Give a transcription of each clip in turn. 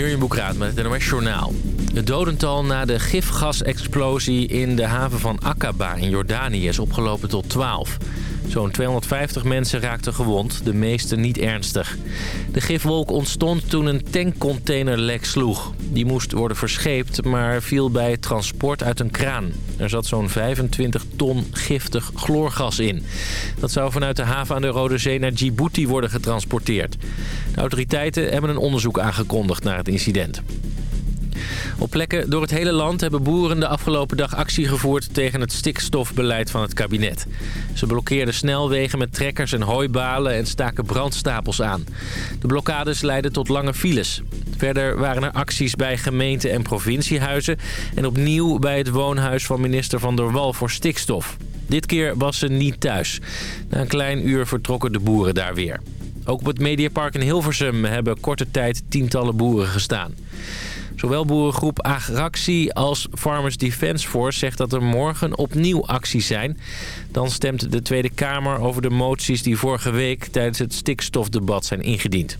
Jurjen met het NOS Journaal. Het dodental na de gifgasexplosie in de haven van Aqaba in Jordanië is opgelopen tot 12. Zo'n 250 mensen raakten gewond, de meeste niet ernstig. De gifwolk ontstond toen een tankcontainer lek sloeg. Die moest worden verscheept, maar viel bij transport uit een kraan. Er zat zo'n 25 ton giftig chloorgas in. Dat zou vanuit de haven aan de Rode Zee naar Djibouti worden getransporteerd. De autoriteiten hebben een onderzoek aangekondigd naar het incident. Op plekken door het hele land hebben boeren de afgelopen dag actie gevoerd tegen het stikstofbeleid van het kabinet. Ze blokkeerden snelwegen met trekkers en hooibalen en staken brandstapels aan. De blokkades leidden tot lange files. Verder waren er acties bij gemeente- en provinciehuizen en opnieuw bij het woonhuis van minister Van der Wal voor stikstof. Dit keer was ze niet thuis. Na een klein uur vertrokken de boeren daar weer. Ook op het Mediapark in Hilversum hebben korte tijd tientallen boeren gestaan. Zowel boerengroep Agractie als Farmers Defence Force zegt dat er morgen opnieuw acties zijn. Dan stemt de Tweede Kamer over de moties die vorige week tijdens het stikstofdebat zijn ingediend.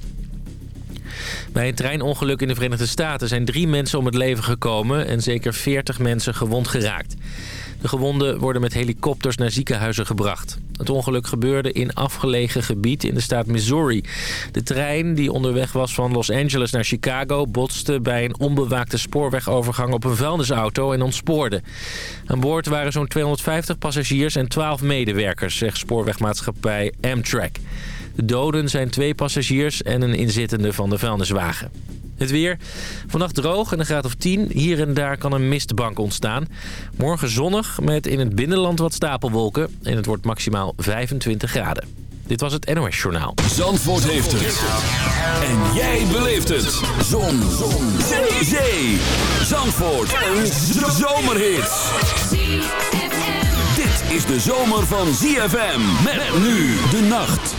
Bij een treinongeluk in de Verenigde Staten zijn drie mensen om het leven gekomen en zeker 40 mensen gewond geraakt. De gewonden worden met helikopters naar ziekenhuizen gebracht. Het ongeluk gebeurde in afgelegen gebied in de staat Missouri. De trein die onderweg was van Los Angeles naar Chicago... botste bij een onbewaakte spoorwegovergang op een vuilnisauto en ontspoorde. Aan boord waren zo'n 250 passagiers en 12 medewerkers, zegt spoorwegmaatschappij Amtrak. De doden zijn twee passagiers en een inzittende van de vuilniswagen. Het weer. Vannacht droog en een graad of 10. Hier en daar kan een mistbank ontstaan. Morgen zonnig met in het binnenland wat stapelwolken. En het wordt maximaal 25 graden. Dit was het NOS Journaal. Zandvoort heeft het. En jij beleeft het. Zon. Zon. Zee. Zee. Zandvoort. Een zomerhit. Dit is de zomer van ZFM. Met nu de nacht.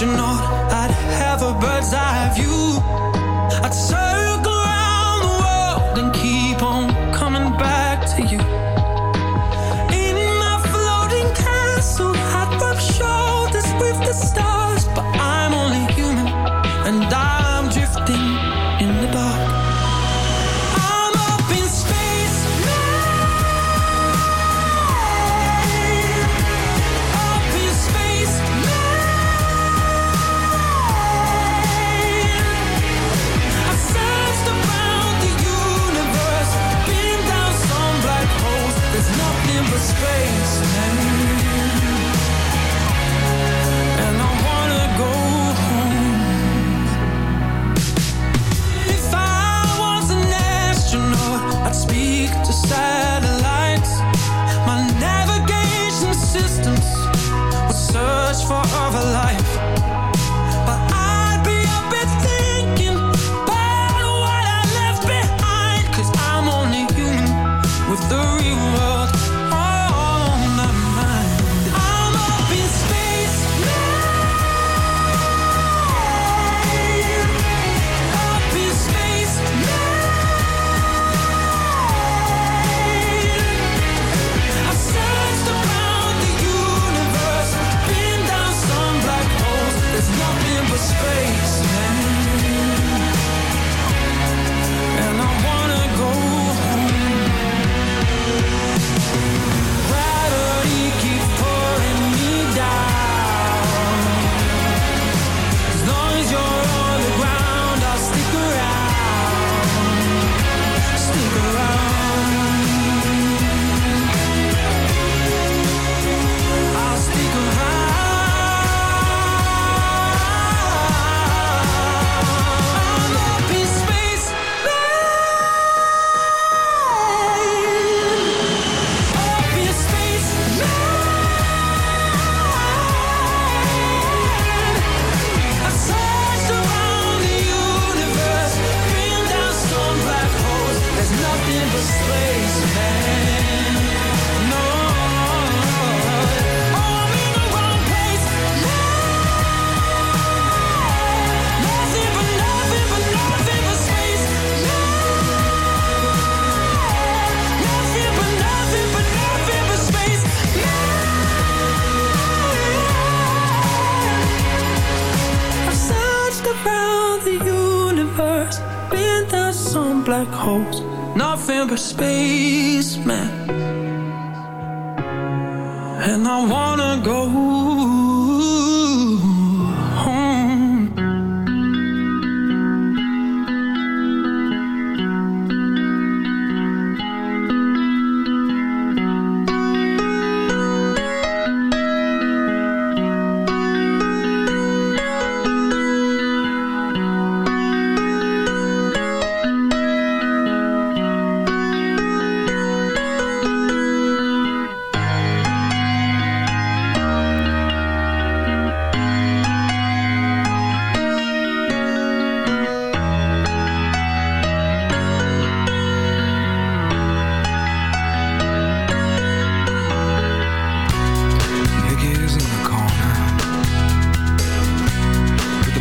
Astronaut,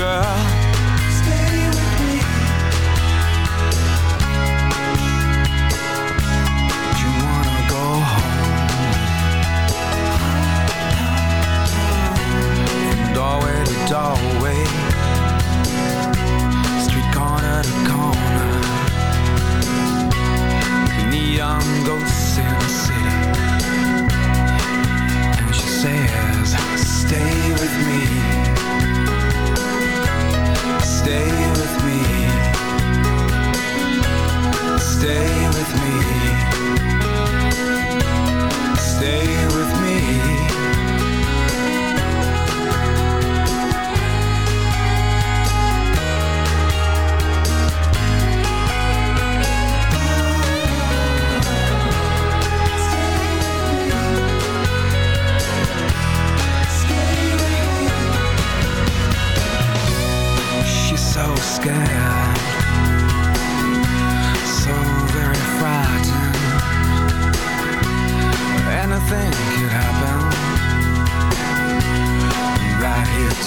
Stay with me. Do you wanna go home? Doorway to doorway, street corner to corner, neon ghosts in the city. And she says, Stay with me. stay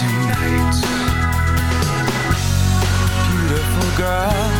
tonight. Beautiful girl.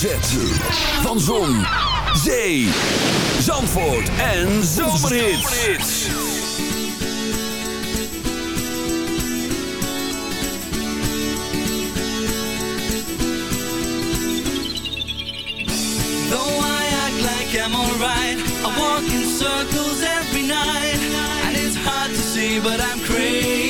Z van Zon, Zee, Zandvoort en Zomerhits. Though I act like I'm alright, I walk in circles every night. And it's hard to see, but I'm crazy.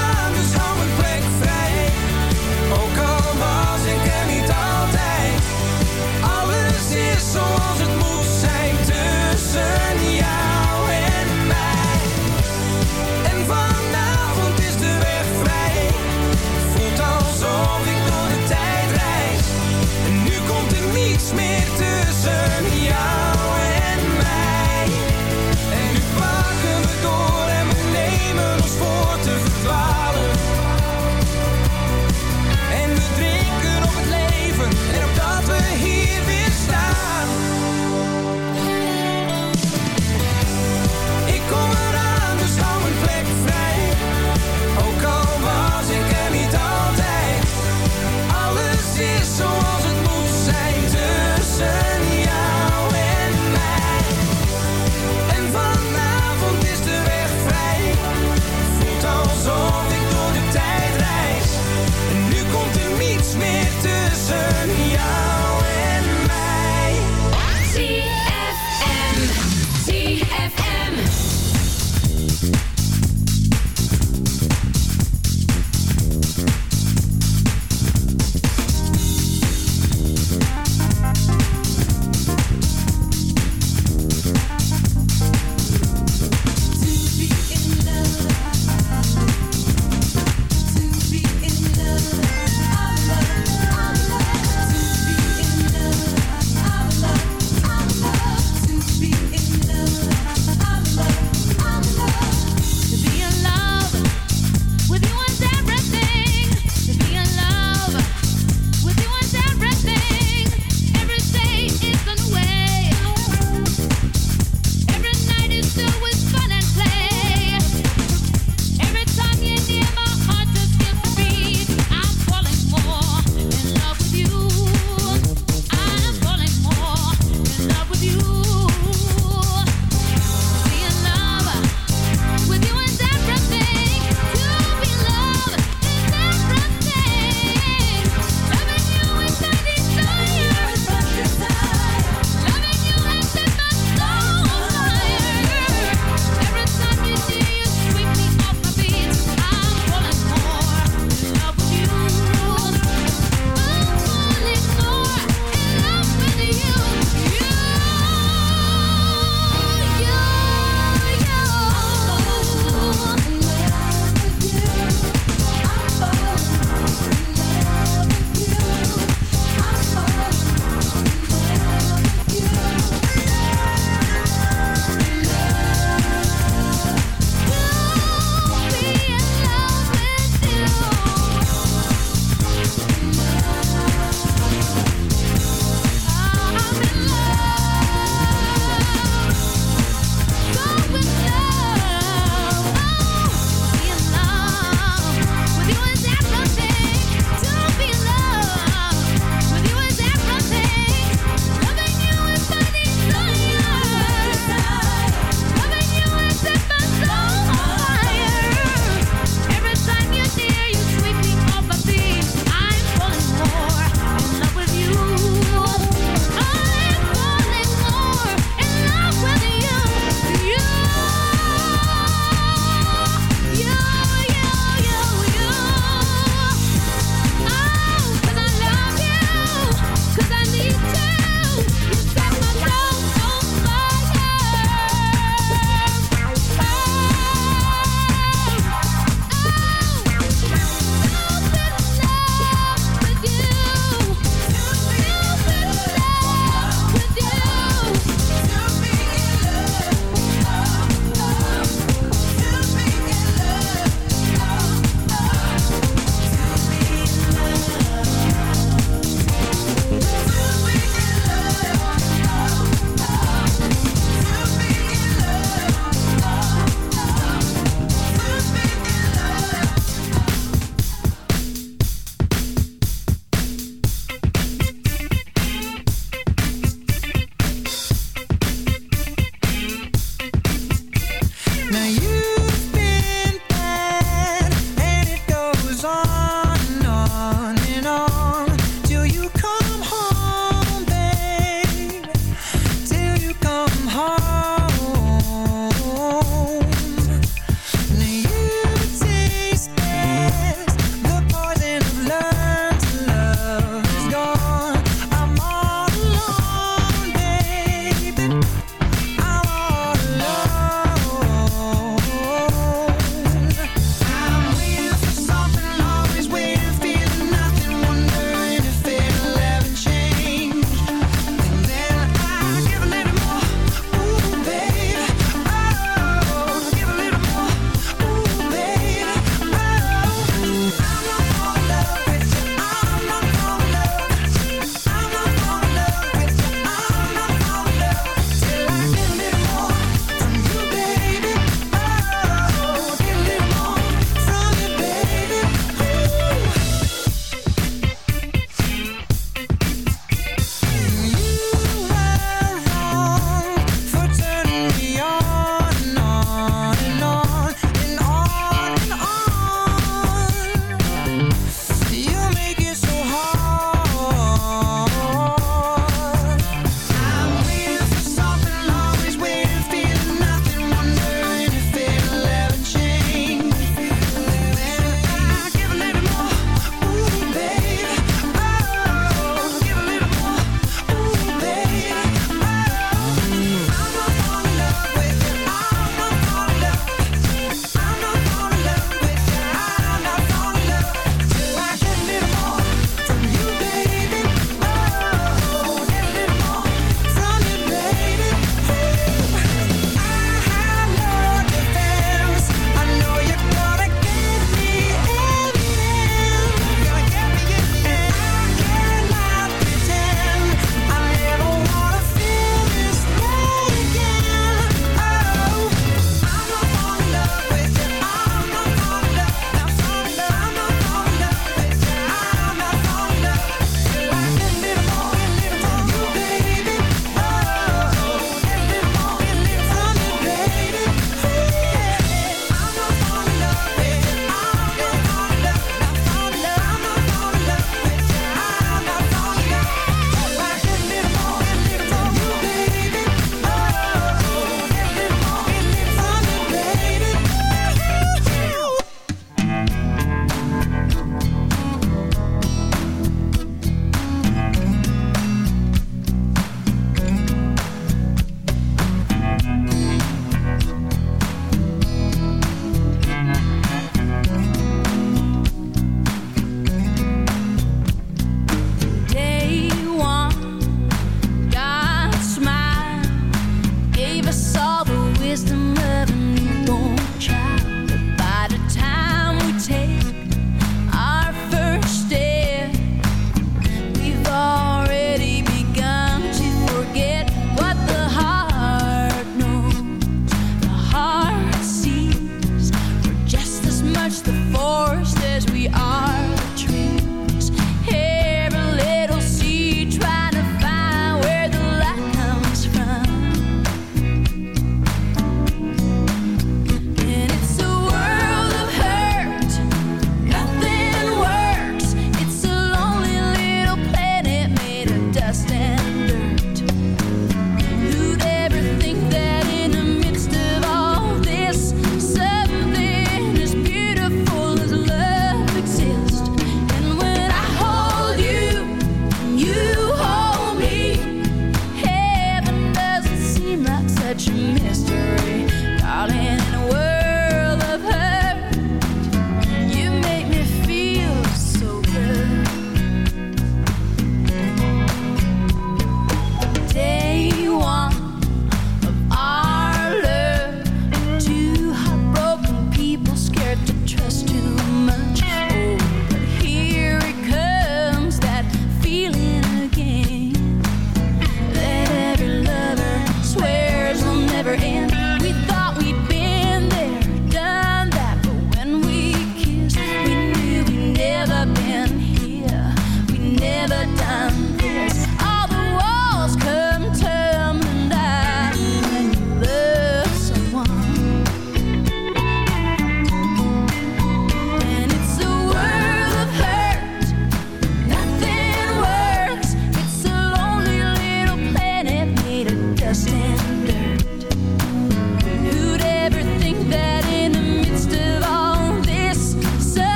me.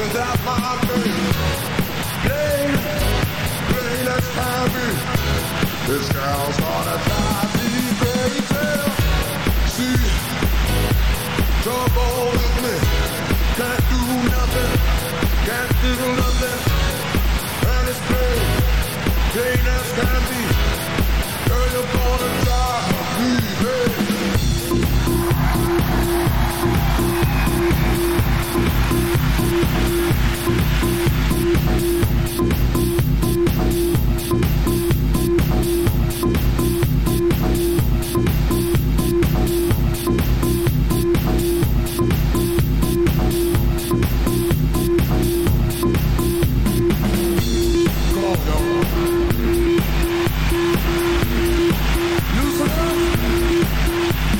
Without my plain, plain as can be. This girl's gonna drive me crazy. See, trouble with me. Can't do nothing, can't do nothing. And it's plain, plain as can be. Girl, you're gonna drive me crazy. Loosen up.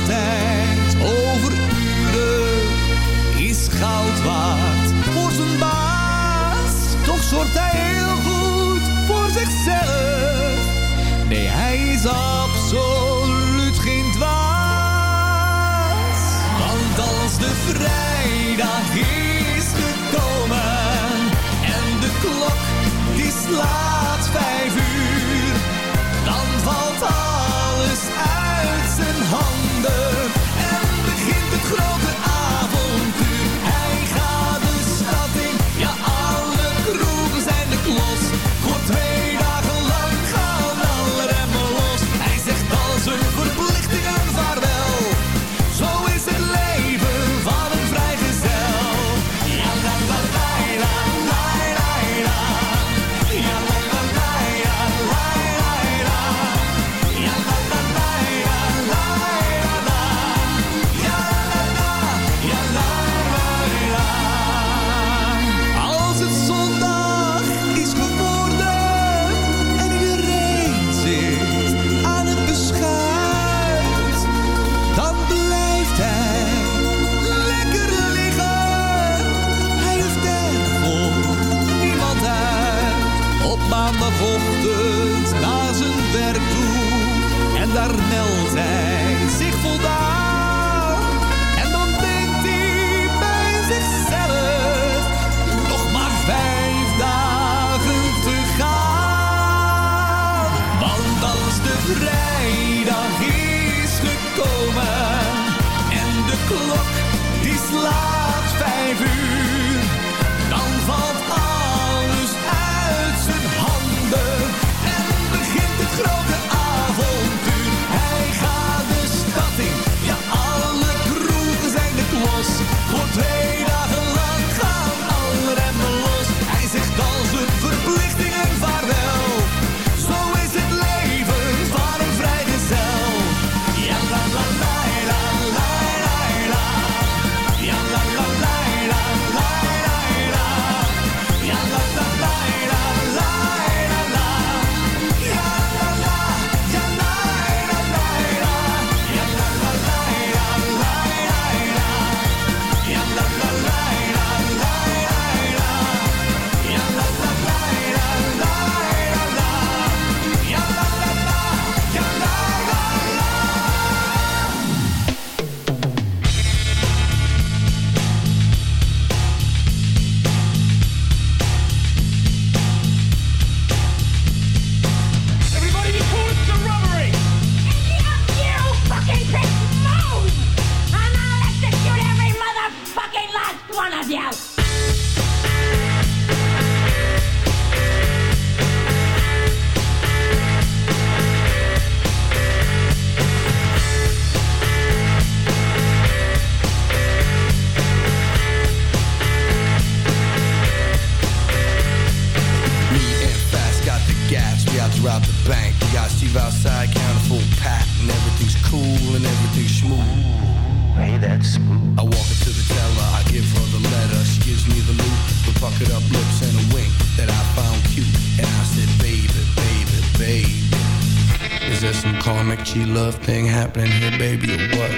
altijd over uren is goud waard voor zijn baas. Toch zorgt hij heel goed voor zichzelf. Nee, hij is absoluut geen dwaas. Want als de vrijdag is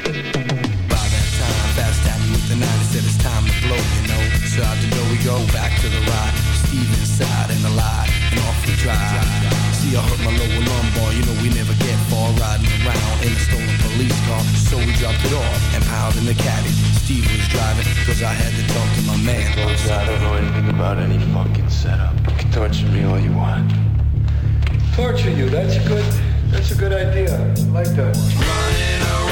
By that time, fast tapping with the nine, He said it's time to blow, you know. So out the door we go, back to the ride. Steve inside in the lot, and off we drive. See, I hurt my lower lumbar, you know we never get far riding around in a stolen police car. So we dropped it off and piled in the caddy. Steve was driving, cause I had to talk to my man. Folks, I don't know anything about any fucking setup. You can torture me all you want. Torture you, that's a good. That's a good idea. I like that. Running around.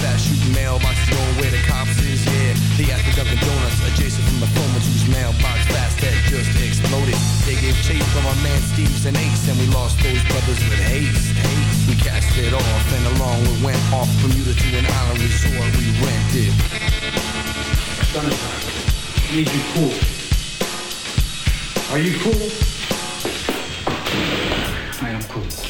Fast shooting mailboxes going where the cops is, yeah. They asked the Dunkin' Donuts adjacent from the phone whose mailbox fast had just exploded. They gave chase from our man Steve's and Ace, and we lost those brothers with haste. haste. We cast it off, and along we went off Bermuda to an island resort we rented. Summertime. Need you cool. Are you cool? I am cool.